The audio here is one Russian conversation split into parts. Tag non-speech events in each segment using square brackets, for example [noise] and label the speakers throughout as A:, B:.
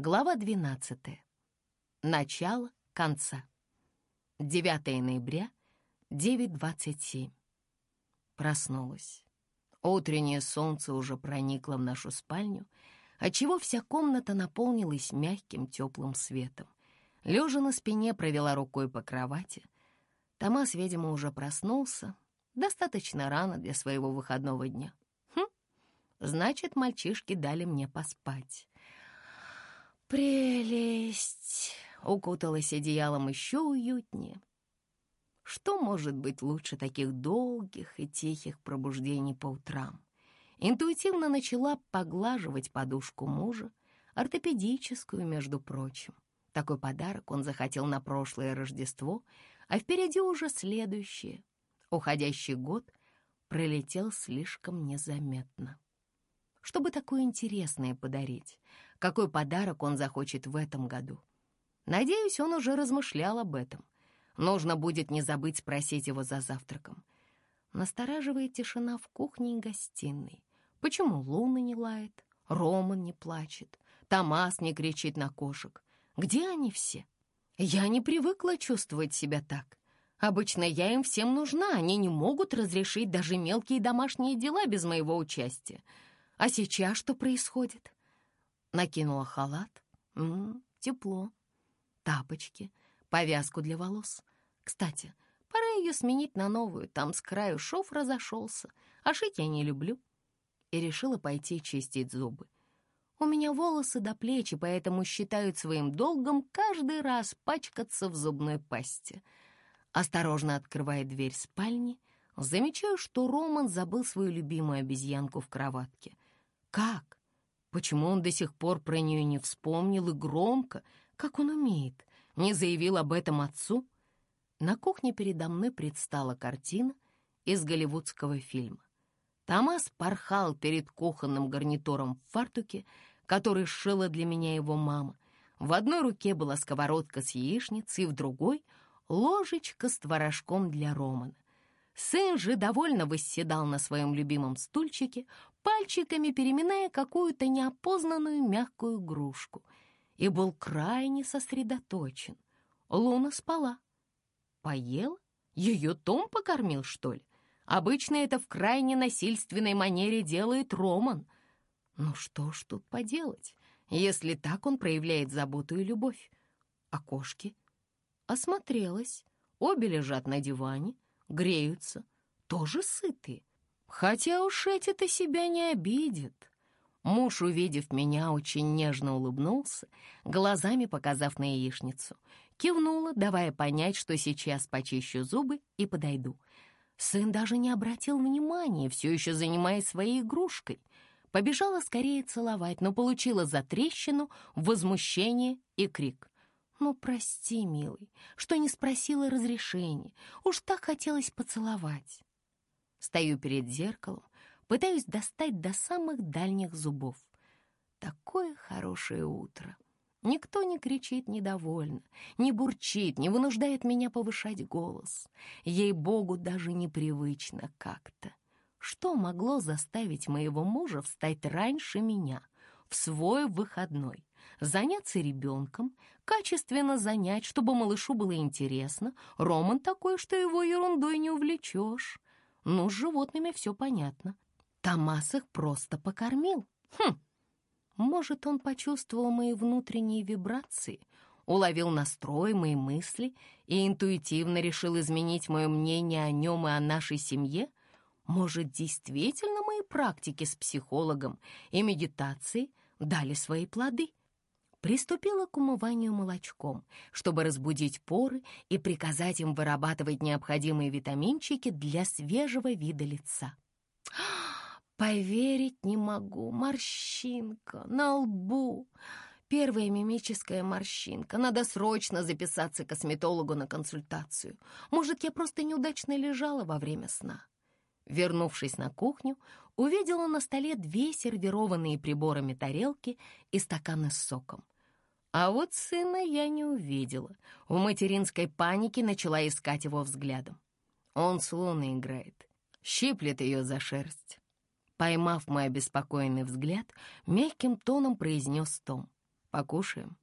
A: Глава 12. Начало конца. 9 ноября, 9.27. Проснулась. Утреннее солнце уже проникло в нашу спальню, отчего вся комната наполнилась мягким теплым светом. Лежа на спине, провела рукой по кровати. Томас, видимо, уже проснулся. Достаточно рано для своего выходного дня. Хм, значит, мальчишки дали мне поспать. Прелесть! Укуталась одеялом еще уютнее. Что может быть лучше таких долгих и тихих пробуждений по утрам? Интуитивно начала поглаживать подушку мужа, ортопедическую, между прочим. Такой подарок он захотел на прошлое Рождество, а впереди уже следующее. Уходящий год пролетел слишком незаметно. Чтобы такое интересное подарить? Какой подарок он захочет в этом году? Надеюсь, он уже размышлял об этом. Нужно будет не забыть спросить его за завтраком. Настораживает тишина в кухне и гостиной. Почему Луна не лает, Роман не плачет, Томас не кричит на кошек? Где они все? Я не привыкла чувствовать себя так. Обычно я им всем нужна, они не могут разрешить даже мелкие домашние дела без моего участия. А сейчас что происходит? Накинула халат. М -м, тепло тапочки, повязку для волос. Кстати, пора ее сменить на новую, там с краю шов разошелся, а шить я не люблю. И решила пойти чистить зубы. У меня волосы до плечи, поэтому считают своим долгом каждый раз пачкаться в зубной пасте. Осторожно открывая дверь спальни, замечаю, что Роман забыл свою любимую обезьянку в кроватке. Как? Почему он до сих пор про нее не вспомнил и громко, как он умеет, не заявил об этом отцу? На кухне передо мной предстала картина из голливудского фильма. Томас порхал перед кухонным гарнитуром в фартуке, который сшила для меня его мама. В одной руке была сковородка с яичницей, в другой — ложечка с творожком для Романа. Сын же довольно восседал на своем любимом стульчике, пальчиками переминая какую-то неопознанную мягкую игрушку — и был крайне сосредоточен. Луна спала. Поела? Ее Том покормил, что ли? Обычно это в крайне насильственной манере делает Роман. Ну что ж тут поделать, если так он проявляет заботу и любовь? А кошки? Осмотрелась. Обе лежат на диване, греются, тоже сытые. Хотя уж эти-то себя не обидят. Муж, увидев меня, очень нежно улыбнулся, глазами показав на яичницу. Кивнула, давая понять, что сейчас почищу зубы и подойду. Сын даже не обратил внимания, все еще занимаясь своей игрушкой. Побежала скорее целовать, но получила затрещину, возмущение и крик. «Ну, прости, милый, что не спросила разрешения. Уж так хотелось поцеловать». Стою перед зеркалом, Пытаюсь достать до самых дальних зубов. Такое хорошее утро. Никто не кричит недовольно, не бурчит, не вынуждает меня повышать голос. Ей-богу, даже непривычно как-то. Что могло заставить моего мужа встать раньше меня, в свой выходной, заняться ребенком, качественно занять, чтобы малышу было интересно? Роман такой, что его ерундой не увлечешь. Ну, с животными все понятно. Томас их просто покормил. Хм, может, он почувствовал мои внутренние вибрации, уловил настрой, мои мысли и интуитивно решил изменить мое мнение о нем и о нашей семье? Может, действительно мои практики с психологом и медитацией дали свои плоды? Приступила к умыванию молочком, чтобы разбудить поры и приказать им вырабатывать необходимые витаминчики для свежего вида лица. Поверить не могу. Морщинка на лбу. Первая мимическая морщинка. Надо срочно записаться к косметологу на консультацию. Может, я просто неудачно лежала во время сна. Вернувшись на кухню, увидела на столе две сервированные приборами тарелки и стаканы с соком. А вот сына я не увидела. В материнской панике начала искать его взглядом. Он с Луной играет, щиплет ее за шерсть. Поймав мой обеспокоенный взгляд, мягким тоном произнес Том. покушаем?»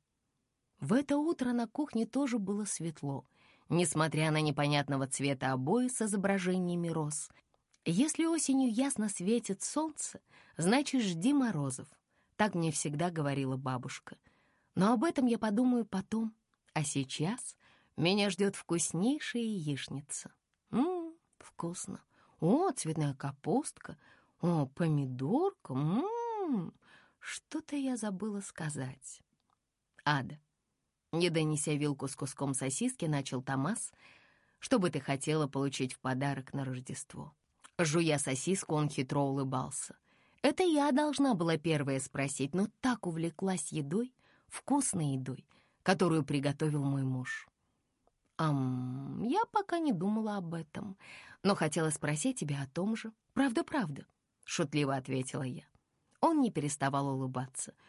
A: В это утро на кухне тоже было светло, несмотря на непонятного цвета обои с изображениями роз. Если осенью ясно светит солнце, значит, жди морозов. Так мне всегда говорила бабушка. Но об этом я подумаю потом. А сейчас меня ждет вкуснейшая яичница. Ммм, вкусно. О, цветная капустка. О, помидорка. Ммм, что-то я забыла сказать. Ада, не донеся вилку с куском сосиски, начал Томас, что бы ты хотела получить в подарок на Рождество. Жуя сосиску, он хитро улыбался. Это я должна была первая спросить, но так увлеклась едой, вкусной едой, которую приготовил мой муж. «Ам, я пока не думала об этом, но хотела спросить тебя о том же. Правда-правда», — шутливо ответила я. Он не переставал улыбаться —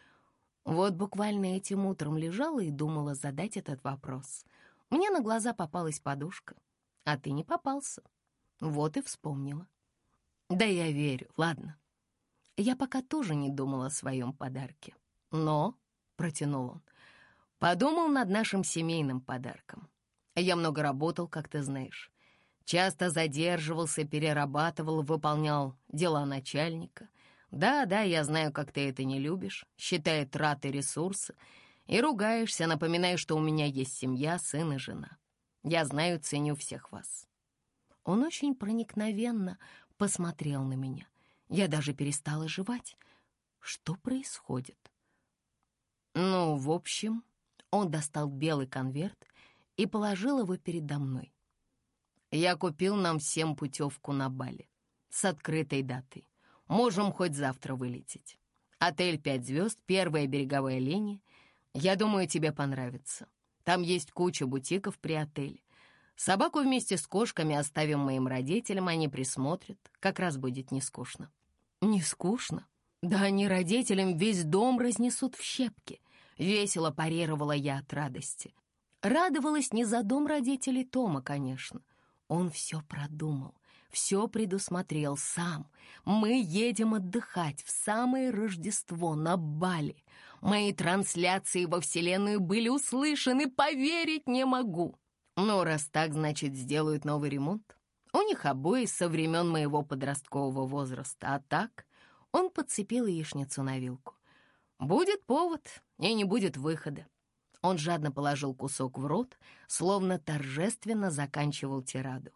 A: вот буквально этим утром лежала и думала задать этот вопрос. Мне на глаза попалась подушка, а ты не попался. Вот и вспомнила. Да я верю, ладно. Я пока тоже не думала о своем подарке. Но, — протянул он, — подумал над нашим семейным подарком. Я много работал, как ты знаешь. Часто задерживался, перерабатывал, выполнял дела начальника. Да, да, я знаю, как ты это не любишь, считая траты ресурсы, и ругаешься, напоминая, что у меня есть семья, сын и жена. Я знаю, ценю всех вас. Он очень проникновенно посмотрел на меня. Я даже перестала жевать. Что происходит? Ну, в общем, он достал белый конверт и положил его передо мной. Я купил нам всем путевку на Бали с открытой датой. Можем хоть завтра вылететь. Отель «Пять звезд», первая береговая линия. Я думаю, тебе понравится. Там есть куча бутиков при отеле. Собаку вместе с кошками оставим моим родителям, они присмотрят. Как раз будет не скучно. Не скучно? Да они родителям весь дом разнесут в щепки. Весело парировала я от радости. Радовалась не за дом родителей Тома, конечно. Он все продумал все предусмотрел сам. Мы едем отдыхать в самое Рождество на Бали. Мои трансляции во Вселенную были услышаны, поверить не могу. Но раз так, значит, сделают новый ремонт. У них обои со времен моего подросткового возраста, а так он подцепил яичницу на вилку. Будет повод, и не будет выхода. Он жадно положил кусок в рот, словно торжественно заканчивал тираду.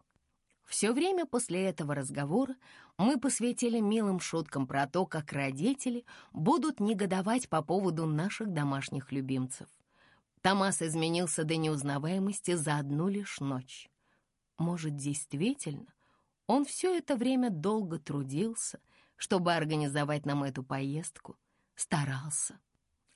A: Все время после этого разговора мы посвятили милым шуткам про то, как родители будут негодовать по поводу наших домашних любимцев. Томас изменился до неузнаваемости за одну лишь ночь. Может, действительно, он все это время долго трудился, чтобы организовать нам эту поездку, старался.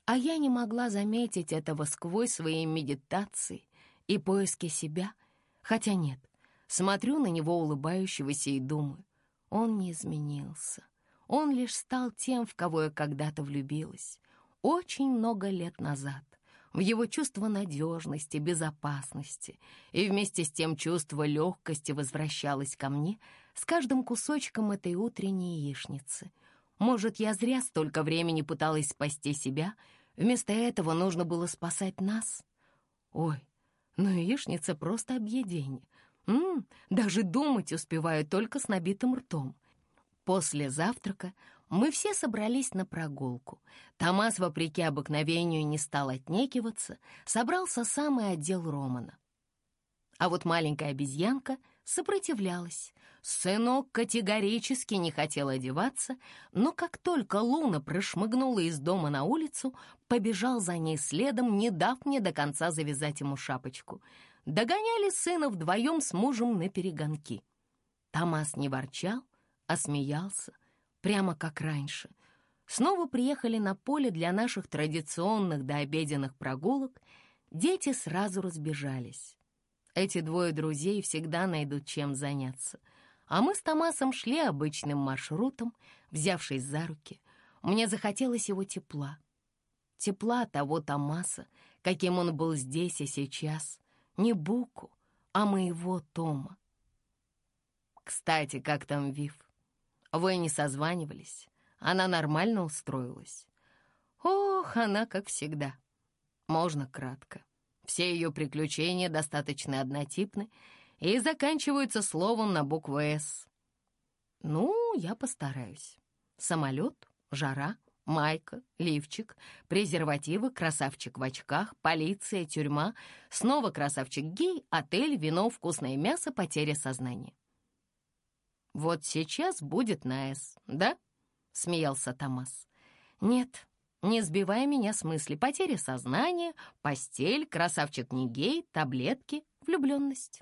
A: А я не могла заметить этого сквозь свои медитации и поиски себя, хотя нет — Смотрю на него улыбающегося и думаю, он не изменился. Он лишь стал тем, в кого я когда-то влюбилась. Очень много лет назад. В его чувство надежности, безопасности. И вместе с тем чувство легкости возвращалось ко мне с каждым кусочком этой утренней яичницы. Может, я зря столько времени пыталась спасти себя, вместо этого нужно было спасать нас? Ой, ну яичница просто объедение. М даже думать успеваю только с набитым ртом. После завтрака мы все собрались на прогулку. Томас, вопреки обыкновению, не стал отнекиваться, собрался сам и отдел Романа. А вот маленькая обезьянка сопротивлялась. Сынок категорически не хотел одеваться, но как только Луна прошмыгнула из дома на улицу, побежал за ней следом, не дав мне до конца завязать ему шапочку — догоняли сына вдвоем с мужем на перегонки. Томас не ворчал, а смеялся, прямо как раньше. Снова приехали на поле для наших традиционных дообеденных прогулок, дети сразу разбежались. Эти двое друзей всегда найдут чем заняться. А мы с Томасом шли обычным маршрутом, взявшись за руки. Мне захотелось его тепла. Тепла того Томаса, каким он был здесь и сейчас, не Буку, а моего Тома. Кстати, как там Вив? Вы не созванивались? Она нормально устроилась? Ох, она как всегда. Можно кратко. Все ее приключения достаточно однотипны и заканчиваются словом на букву «С». Ну, я постараюсь. Самолет, жара, майка, лифчик, презервативы, красавчик в очках, полиция, тюрьма, снова красавчик-гей, отель, вино, вкусное мясо, потеря сознания. «Вот сейчас будет на «С», да?» — смеялся Томас. «Нет, не сбивай меня с мысли. Потеря сознания, постель, красавчик не гей, таблетки, влюбленность».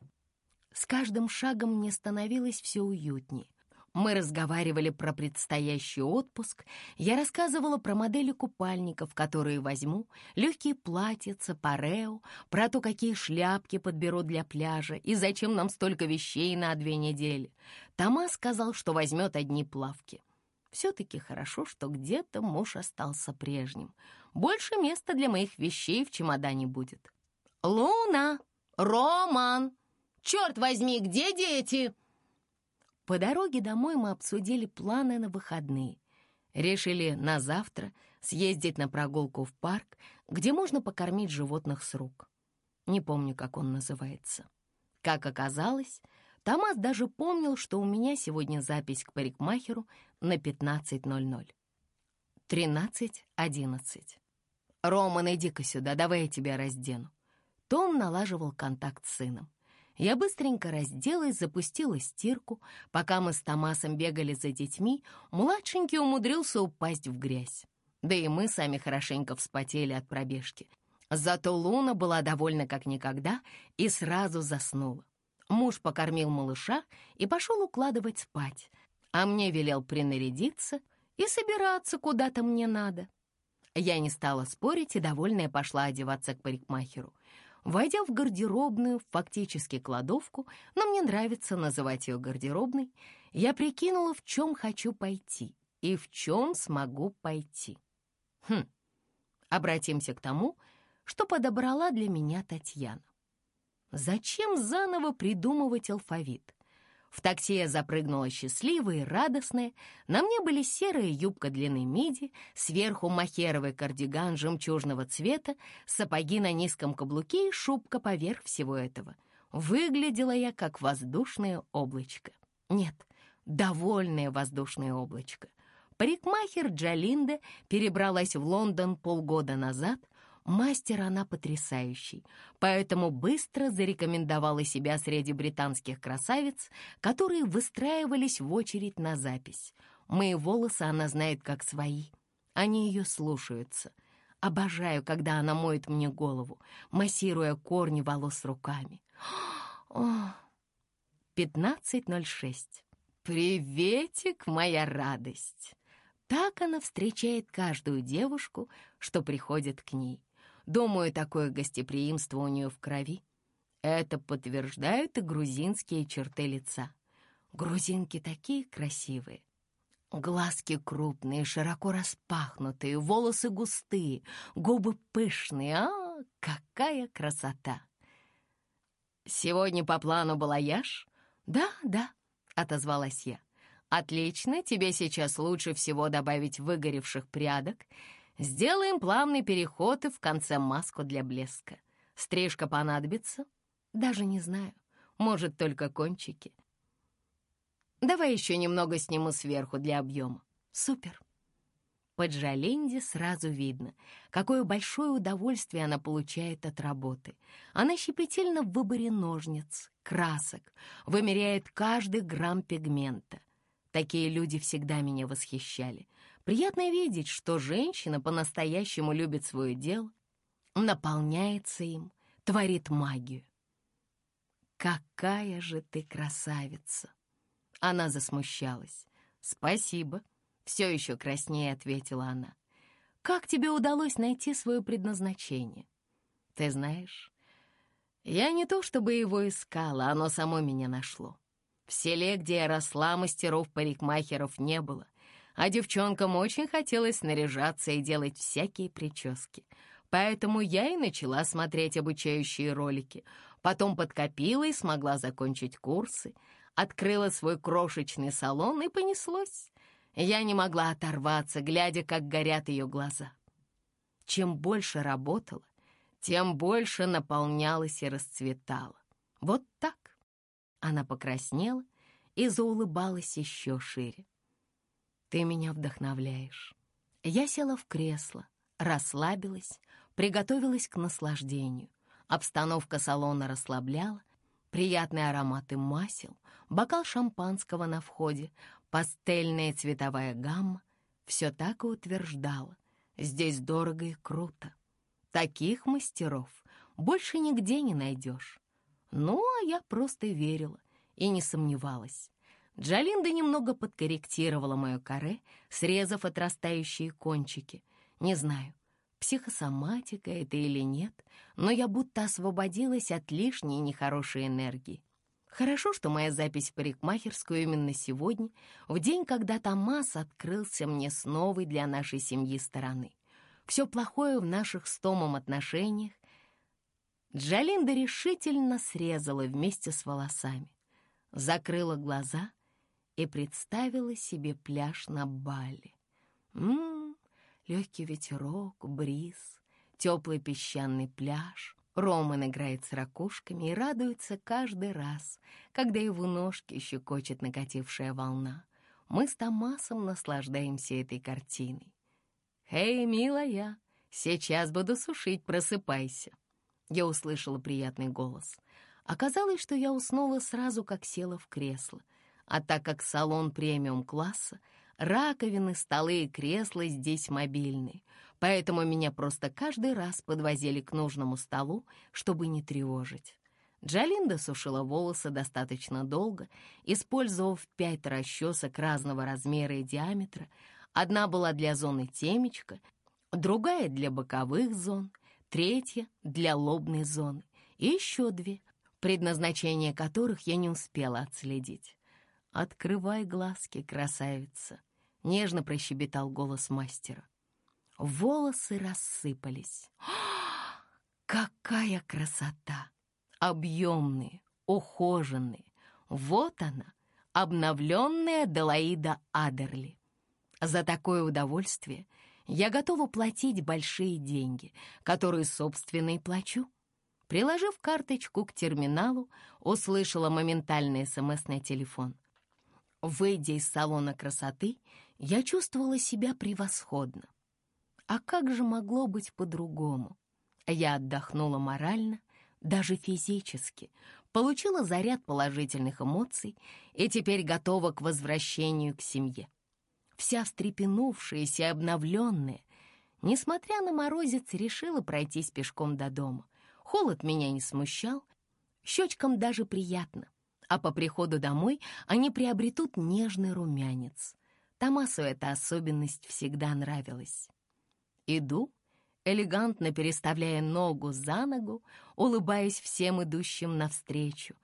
A: С каждым шагом мне становилось все уютнее. Мы разговаривали про предстоящий отпуск. Я рассказывала про модели купальников, которые возьму, легкие платьица, парео, про то, какие шляпки подберу для пляжа и зачем нам столько вещей на две недели. Тома сказал, что возьмет одни плавки. Все-таки хорошо, что где-то муж остался прежним. Больше места для моих вещей в чемодане будет. «Луна! Роман! Черт возьми, где дети?» По дороге домой мы обсудили планы на выходные. Решили на завтра съездить на прогулку в парк, где можно покормить животных с рук. Не помню, как он называется. Как оказалось, Томас даже помнил, что у меня сегодня запись к парикмахеру на 15.00. 13.11. «Роман, иди-ка сюда, давай я тебя раздену». Том налаживал контакт с сыном. Я быстренько разделась, запустила стирку. Пока мы с Томасом бегали за детьми, младшенький умудрился упасть в грязь. Да и мы сами хорошенько вспотели от пробежки. Зато Луна была довольна как никогда и сразу заснула. Муж покормил малыша и пошел укладывать спать, а мне велел принарядиться и собираться куда-то мне надо. Я не стала спорить и, довольная, пошла одеваться к парикмахеру. Войдя в гардеробную, фактически кладовку, но мне нравится называть ее гардеробной, я прикинула, в чем хочу пойти и в чем смогу пойти. Хм, обратимся к тому, что подобрала для меня Татьяна. Зачем заново придумывать алфавит? В такси я запрыгнула счастливая и радостная. На мне были серая юбка длины миди, сверху махеровый кардиган жемчужного цвета, сапоги на низком каблуке и шубка поверх всего этого. Выглядела я как воздушное облачко. Нет, довольное воздушное облачко. Парикмахер Джалинда перебралась в Лондон полгода назад — Мастер она потрясающий, поэтому быстро зарекомендовала себя среди британских красавиц, которые выстраивались в очередь на запись. Мои волосы она знает как свои. Они ее слушаются. Обожаю, когда она моет мне голову, массируя корни волос руками. О, 15.06. Приветик, моя радость! Так она встречает каждую девушку, что приходит к ней. Думаю, такое гостеприимство у нее в крови. Это подтверждают и грузинские черты лица. Грузинки такие красивые. Глазки крупные, широко распахнутые, волосы густые, губы пышные. А, какая красота! «Сегодня по плану балаяж?» «Да, да», — отозвалась я. «Отлично, тебе сейчас лучше всего добавить выгоревших прядок Сделаем плавный переход и в конце маску для блеска. Стрижка понадобится? Даже не знаю. Может, только кончики. Давай еще немного сниму сверху для объема. Супер. По Джалинде сразу видно, какое большое удовольствие она получает от работы. Она щепетильна в выборе ножниц, красок, вымеряет каждый грамм пигмента. Такие люди всегда меня восхищали. Приятно видеть, что женщина по-настоящему любит свое дело, наполняется им, творит магию. «Какая же ты красавица!» Она засмущалась. «Спасибо», — все еще краснее ответила она. «Как тебе удалось найти свое предназначение?» «Ты знаешь, я не то чтобы его искала, оно само меня нашло. В селе, где я росла, мастеров-парикмахеров не было а девчонкам очень хотелось наряжаться и делать всякие прически. Поэтому я и начала смотреть обучающие ролики. Потом подкопила и смогла закончить курсы. Открыла свой крошечный салон и понеслось. Я не могла оторваться, глядя, как горят ее глаза. Чем больше работала, тем больше наполнялась и расцветала. Вот так. Она покраснела и заулыбалась еще шире. Ты меня вдохновляешь. Я села в кресло, расслабилась, приготовилась к наслаждению. Обстановка салона расслабляла, приятные ароматы масел, бокал шампанского на входе, пастельная цветовая гамма — все так и утверждало. Здесь дорого и круто. Таких мастеров больше нигде не найдешь. Ну, а я просто верила и не сомневалась. Джалинда немного подкорректировала мое каре, срезав отрастающие кончики. Не знаю, психосоматика это или нет, но я будто освободилась от лишней нехорошей энергии. Хорошо, что моя запись в парикмахерскую именно сегодня, в день, когда Томас открылся мне с новой для нашей семьи стороны. Все плохое в наших с Томом отношениях Джалинда решительно срезала вместе с волосами, закрыла глаза и представила себе пляж на Бали. Ммм, легкий ветерок, бриз, теплый песчаный пляж. Роман играет с ракушками и радуется каждый раз, когда его ножки щекочет накатившая волна. Мы с Томасом наслаждаемся этой картиной. «Эй, милая, сейчас буду сушить, просыпайся!» Я услышала приятный голос. Оказалось, что я уснула сразу, как села в кресло. А так как салон премиум-класса, раковины, столы и кресла здесь мобильные, поэтому меня просто каждый раз подвозили к нужному столу, чтобы не тревожить. Джалинда сушила волосы достаточно долго, использовав пять расчесок разного размера и диаметра. Одна была для зоны темечка, другая для боковых зон, третья для лобной зоны и еще две, предназначение которых я не успела отследить. «Открывай глазки, красавица!» — нежно прощебетал голос мастера. Волосы рассыпались. [gasps] Какая красота! Объемные, ухоженные. Вот она, обновленная Делаида Адерли. За такое удовольствие я готова платить большие деньги, которые, собственно, и плачу. Приложив карточку к терминалу, услышала моментальный СМС на телефон. Выйдя из салона красоты, я чувствовала себя превосходно. А как же могло быть по-другому? Я отдохнула морально, даже физически, получила заряд положительных эмоций и теперь готова к возвращению к семье. Вся встрепенувшаяся и обновленная, несмотря на морозец, решила пройтись пешком до дома. Холод меня не смущал, щечкам даже приятно а по приходу домой они приобретут нежный румянец. Томасу эта особенность всегда нравилась. Иду, элегантно переставляя ногу за ногу, улыбаясь всем идущим навстречу.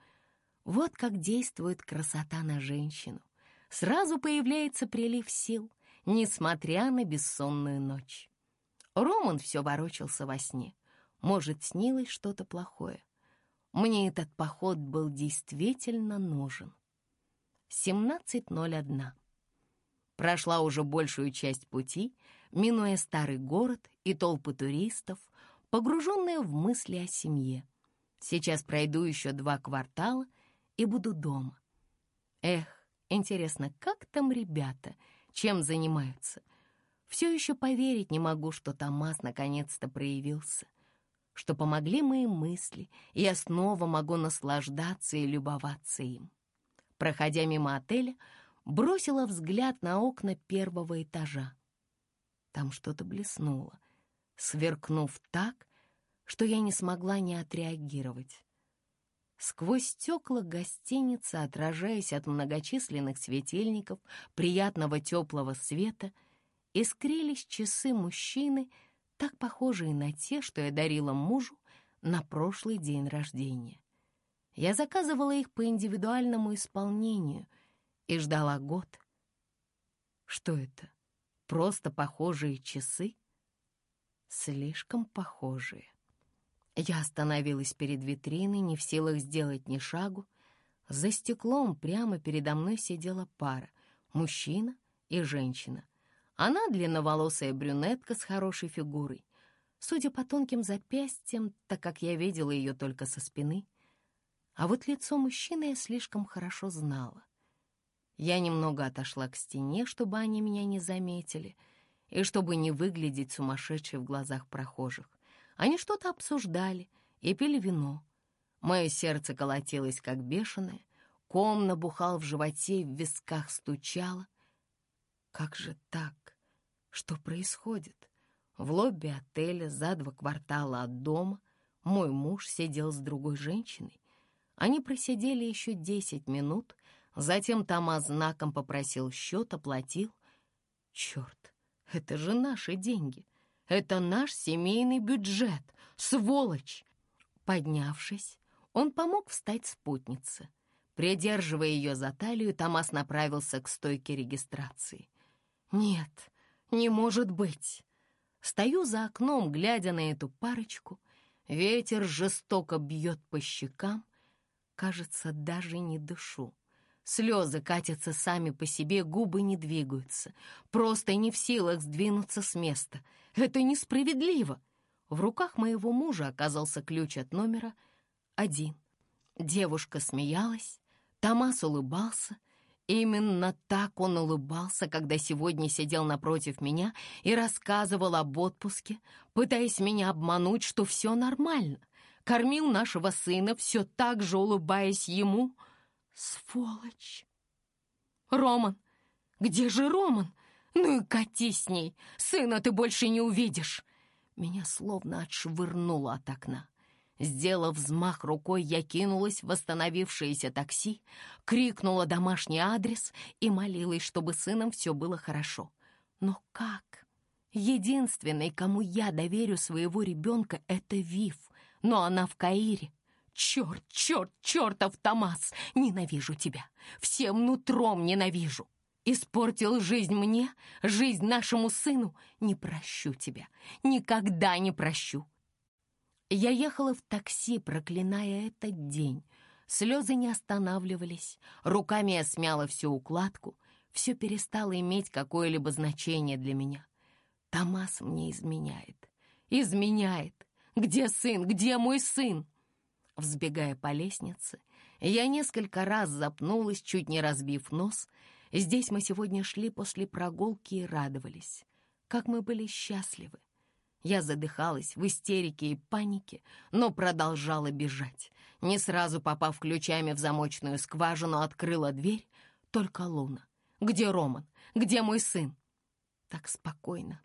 A: Вот как действует красота на женщину. Сразу появляется прилив сил, несмотря на бессонную ночь. Роман все ворочался во сне. Может, снилось что-то плохое. Мне этот поход был действительно нужен. 17.01. Прошла уже большую часть пути, минуя старый город и толпы туристов, погруженные в мысли о семье. Сейчас пройду еще два квартала и буду дома. Эх, интересно, как там ребята, чем занимаются? Все еще поверить не могу, что Томас наконец-то проявился что помогли мои мысли, и я снова могу наслаждаться и любоваться им. Проходя мимо отеля, бросила взгляд на окна первого этажа. Там что-то блеснуло, сверкнув так, что я не смогла не отреагировать. Сквозь стекла гостиницы, отражаясь от многочисленных светильников приятного теплого света, искрились часы мужчины — так похожие на те, что я дарила мужу на прошлый день рождения. Я заказывала их по индивидуальному исполнению и ждала год. Что это? Просто похожие часы? Слишком похожие. Я остановилась перед витриной, не в силах сделать ни шагу. За стеклом прямо передо мной сидела пара — мужчина и женщина. Она длинноволосая брюнетка с хорошей фигурой. Судя по тонким запястьям, так как я видела ее только со спины, а вот лицо мужчины я слишком хорошо знала. Я немного отошла к стене, чтобы они меня не заметили, и чтобы не выглядеть сумасшедшей в глазах прохожих. Они что-то обсуждали и пили вино. Мое сердце колотилось, как бешеное, ком набухал в животе, в висках стучало. Как же так? Что происходит? В лобби отеля за два квартала от дома мой муж сидел с другой женщиной. Они просидели еще десять минут, затем Тома знаком попросил счет, оплатил. Черт, это же наши деньги. Это наш семейный бюджет. Сволочь! Поднявшись, он помог встать спутнице. Придерживая ее за талию, Томас направился к стойке регистрации. «Нет, не может быть!» Стою за окном, глядя на эту парочку. Ветер жестоко бьет по щекам. Кажется, даже не дышу. Слезы катятся сами по себе, губы не двигаются. Просто не в силах сдвинуться с места. Это несправедливо. В руках моего мужа оказался ключ от номера один. Девушка смеялась, Томас улыбался — Именно так он улыбался, когда сегодня сидел напротив меня и рассказывал об отпуске, пытаясь меня обмануть, что все нормально. Кормил нашего сына, все так же улыбаясь ему. Сволочь! Роман! Где же Роман? Ну и кати с ней! Сына ты больше не увидишь! Меня словно отшвырнуло от окна. Сделав взмах рукой, я кинулась в восстановившееся такси, крикнула домашний адрес и молилась, чтобы сыном все было хорошо. Но как? Единственной, кому я доверю своего ребенка, это Вив, но она в Каире. Черт, черт, чертов Томас! Ненавижу тебя! Всем нутром ненавижу! Испортил жизнь мне, жизнь нашему сыну. Не прощу тебя, никогда не прощу. Я ехала в такси, проклиная этот день. Слезы не останавливались, руками я смяла всю укладку, все перестало иметь какое-либо значение для меня. Томас мне изменяет. Изменяет. Где сын? Где мой сын? Взбегая по лестнице, я несколько раз запнулась, чуть не разбив нос. Здесь мы сегодня шли после прогулки и радовались. Как мы были счастливы. Я задыхалась в истерике и панике, но продолжала бежать. Не сразу попав ключами в замочную скважину, открыла дверь. Только Луна. Где Роман? Где мой сын? Так спокойно.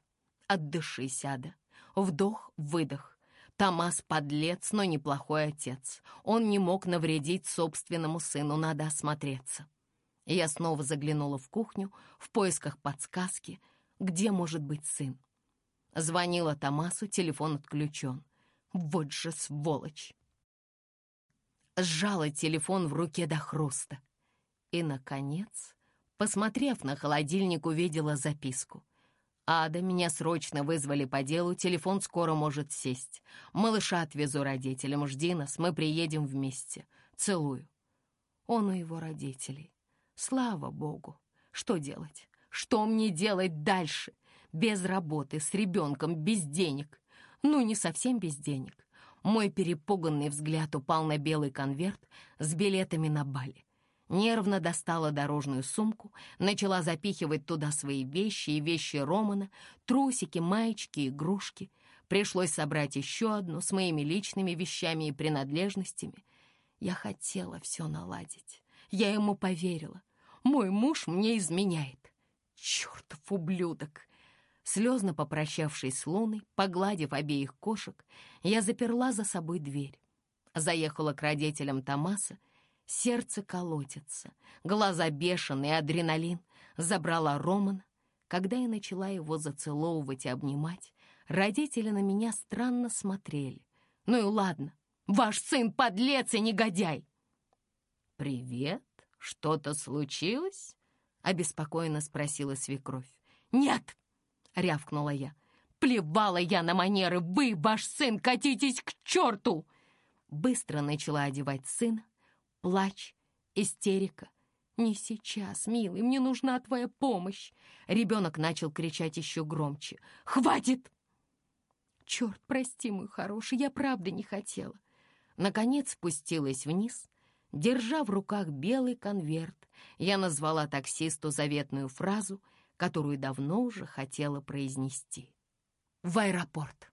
A: Отдышись, Ада. Вдох, выдох. Томас подлец, но неплохой отец. Он не мог навредить собственному сыну, надо осмотреться. Я снова заглянула в кухню в поисках подсказки, где может быть сын. Звонила Томасу, телефон отключен. Вот же сволочь! Сжала телефон в руке до хруста. И, наконец, посмотрев на холодильник, увидела записку. «Ада, меня срочно вызвали по делу, телефон скоро может сесть. Малыша отвезу родителям, жди нас, мы приедем вместе. Целую». Он у его родителей. Слава богу. Что делать? Что мне делать дальше? Без работы, с ребенком, без денег. Ну, не совсем без денег. Мой перепуганный взгляд упал на белый конверт с билетами на Бали. Нервно достала дорожную сумку, начала запихивать туда свои вещи и вещи Романа, трусики, маечки, игрушки. Пришлось собрать еще одну с моими личными вещами и принадлежностями. Я хотела все наладить. Я ему поверила. Мой муж мне изменяет. Чертов ублюдок! Слезно попрощавшись с Луной, погладив обеих кошек, я заперла за собой дверь. Заехала к родителям Томаса, сердце колотится, глаза бешеные, адреналин. Забрала Романа. Когда я начала его зацеловывать и обнимать, родители на меня странно смотрели. Ну и ладно, ваш сын подлец и негодяй. «Привет, что-то случилось?» — обеспокоенно спросила свекровь. «Нет!» — рявкнула я. «Плевала я на манеры! Вы, ваш сын, катитесь к черту!» Быстро начала одевать сына. Плач, истерика. «Не сейчас, милый, мне нужна твоя помощь!» Ребенок начал кричать еще громче. «Хватит!» Черт, прости, мой хороший, я правда не хотела. Наконец спустилась вниз, держа в руках белый конверт. Я назвала таксисту заветную фразу, которую давно уже хотела произнести. В аэропорт.